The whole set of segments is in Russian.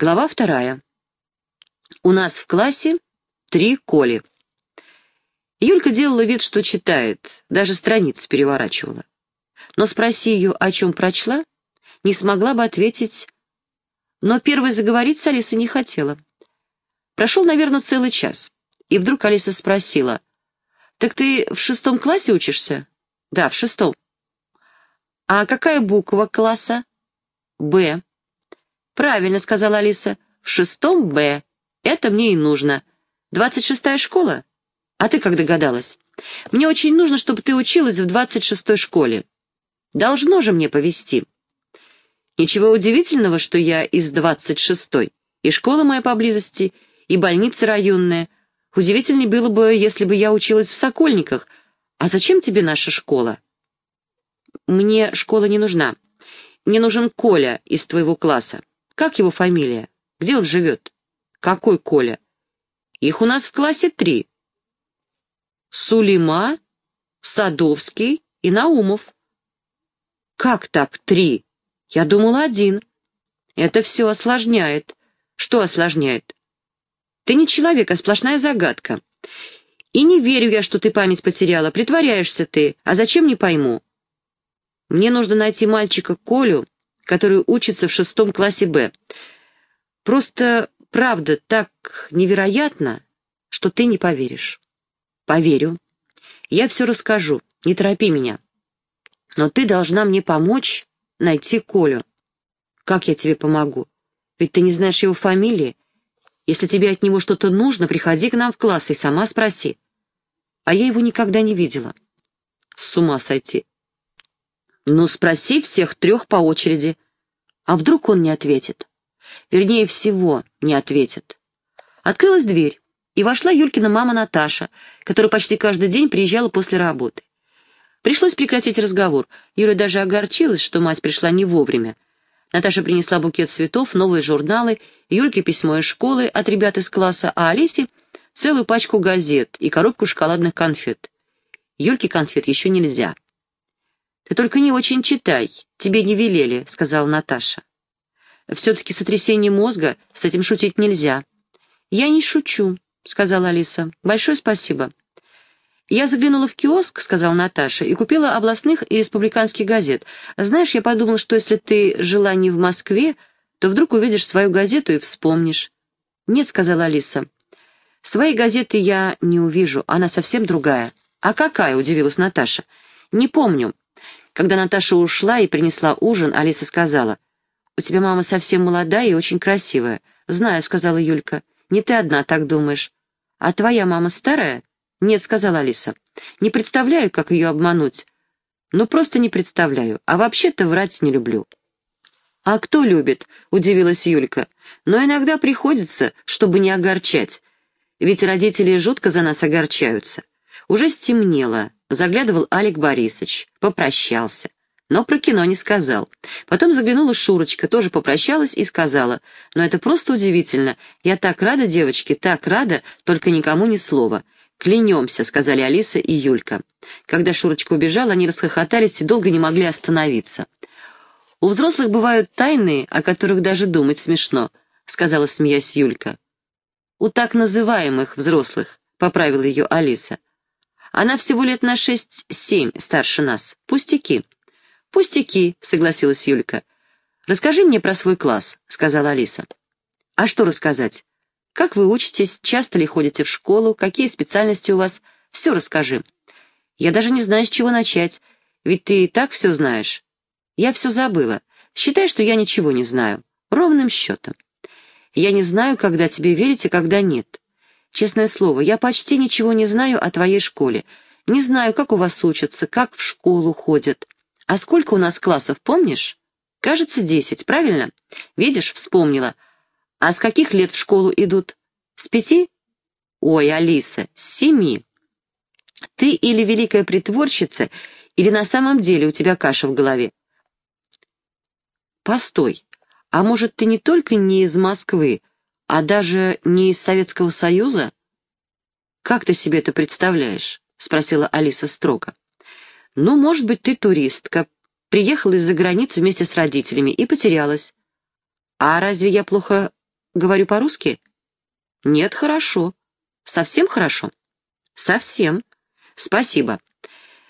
Глава вторая. У нас в классе три Коли. Юлька делала вид, что читает, даже страницы переворачивала. Но спроси ее, о чем прочла, не смогла бы ответить, но первой заговорить с Алисой не хотела. Прошел, наверное, целый час, и вдруг Алиса спросила, «Так ты в шестом классе учишься?» «Да, в шестом». «А какая буква класса?» «Б». «Правильно», — сказала Алиса, — «в шестом Б. Это мне и нужно. Двадцать шестая школа? А ты как догадалась? Мне очень нужно, чтобы ты училась в двадцать шестой школе. Должно же мне повезти». Ничего удивительного, что я из двадцать шестой. И школа моя поблизости, и больница районная. Удивительнее было бы, если бы я училась в Сокольниках. А зачем тебе наша школа? Мне школа не нужна. Мне нужен Коля из твоего класса. Как его фамилия? Где он живет? Какой Коля? Их у нас в классе три. Сулима, Садовский и Наумов. Как так три? Я думала один. Это все осложняет. Что осложняет? Ты не человек, а сплошная загадка. И не верю я, что ты память потеряла. Притворяешься ты. А зачем, не пойму. Мне нужно найти мальчика Колю, который учится в шестом классе Б. Просто правда так невероятно, что ты не поверишь. Поверю. Я все расскажу, не торопи меня. Но ты должна мне помочь найти Колю. Как я тебе помогу? Ведь ты не знаешь его фамилии. Если тебе от него что-то нужно, приходи к нам в класс и сама спроси. А я его никогда не видела. С ума сойти. Ну, спроси всех трех по очереди. А вдруг он не ответит? Вернее всего, не ответит. Открылась дверь, и вошла Юлькина мама Наташа, которая почти каждый день приезжала после работы. Пришлось прекратить разговор. Юля даже огорчилась, что мать пришла не вовремя. Наташа принесла букет цветов, новые журналы, Юльке письмо из школы от ребят из класса, а Алисе — целую пачку газет и коробку шоколадных конфет. Юльке конфет еще нельзя. «Ты только не очень читай, тебе не велели», — сказала Наташа. «Все-таки сотрясение мозга, с этим шутить нельзя». «Я не шучу», — сказала Алиса. «Большое спасибо». «Я заглянула в киоск», — сказала Наташа, «и купила областных и республиканских газет. Знаешь, я подумала, что если ты жила не в Москве, то вдруг увидишь свою газету и вспомнишь». «Нет», — сказала Алиса. «Своей газеты я не увижу, она совсем другая». «А какая?» — удивилась Наташа. «Не помню. Когда Наташа ушла и принесла ужин, Алиса сказала, «У тебя мама совсем молодая и очень красивая». «Знаю», — сказала Юлька. «Не ты одна так думаешь». «А твоя мама старая?» «Нет», — сказала Алиса. «Не представляю, как ее обмануть». «Ну, просто не представляю. А вообще-то врать не люблю». «А кто любит?» — удивилась Юлька. «Но иногда приходится, чтобы не огорчать. Ведь родители жутко за нас огорчаются. Уже стемнело, Заглядывал Алик Борисович, попрощался, но про кино не сказал. Потом заглянула Шурочка, тоже попрощалась и сказала, «Но это просто удивительно. Я так рада, девочки, так рада, только никому ни слова». «Клянемся», — сказали Алиса и Юлька. Когда Шурочка убежала, они расхохотались и долго не могли остановиться. «У взрослых бывают тайны, о которых даже думать смешно», — сказала, смеясь Юлька. «У так называемых взрослых», — поправила ее Алиса. Она всего лет на шесть-семь старше нас. Пустяки». «Пустяки», — согласилась Юлька. «Расскажи мне про свой класс», — сказала Алиса. «А что рассказать? Как вы учитесь, часто ли ходите в школу, какие специальности у вас? Все расскажи. Я даже не знаю, с чего начать, ведь ты и так все знаешь. Я все забыла. Считай, что я ничего не знаю. Ровным счетом. Я не знаю, когда тебе верить, а когда нет. Честное слово, я почти ничего не знаю о твоей школе. Не знаю, как у вас учатся, как в школу ходят. А сколько у нас классов, помнишь? Кажется, десять, правильно? Видишь, вспомнила. А с каких лет в школу идут? С пяти? Ой, Алиса, с семи. Ты или великая притворщица, или на самом деле у тебя каша в голове. Постой, а может, ты не только не из Москвы, а даже не из Советского Союза? Как ты себе это представляешь? Спросила Алиса строго. Ну, может быть, ты туристка, приехала из-за границы вместе с родителями и потерялась. А разве я плохо говорю по-русски?» «Нет, хорошо. Совсем хорошо?» «Совсем. Спасибо.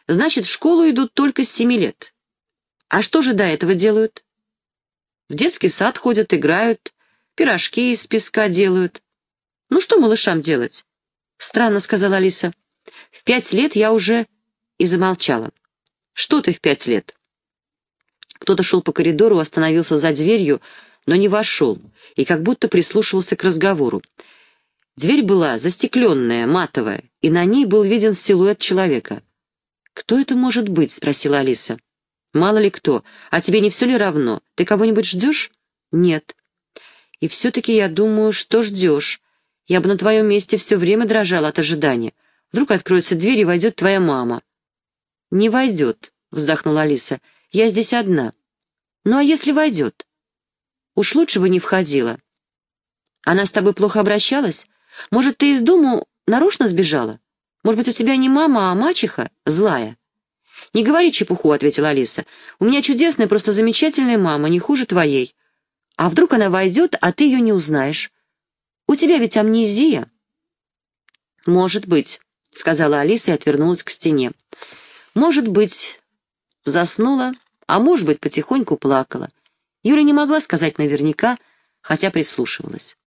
Значит, в школу идут только с семи лет. А что же до этого делают?» «В детский сад ходят, играют, пирожки из песка делают. Ну что малышам делать?» «Странно», — сказала Алиса. «В пять лет я уже...» И замолчала. «Что ты в пять лет?» Кто-то шел по коридору, остановился за дверью, но не вошел, и как будто прислушивался к разговору. Дверь была застекленная, матовая, и на ней был виден силуэт человека. «Кто это может быть?» — спросила Алиса. «Мало ли кто. А тебе не все ли равно? Ты кого-нибудь ждешь?» «Нет». «И все-таки я думаю, что ждешь. Я бы на твоем месте все время дрожала от ожидания. Вдруг откроется дверь и войдет твоя мама». «Не войдет», — вздохнула Алиса. «Я здесь одна». «Ну а если войдет?» «Уж лучше бы не входила». «Она с тобой плохо обращалась? Может, ты из дому нарочно сбежала? Может быть, у тебя не мама, а мачеха злая?» «Не говори чепуху», — ответила Алиса. «У меня чудесная, просто замечательная мама, не хуже твоей. А вдруг она войдет, а ты ее не узнаешь? У тебя ведь амнезия». «Может быть», — сказала Алиса и отвернулась к стене. «Может быть, заснула, а может быть, потихоньку плакала». Юля не могла сказать наверняка, хотя прислушивалась.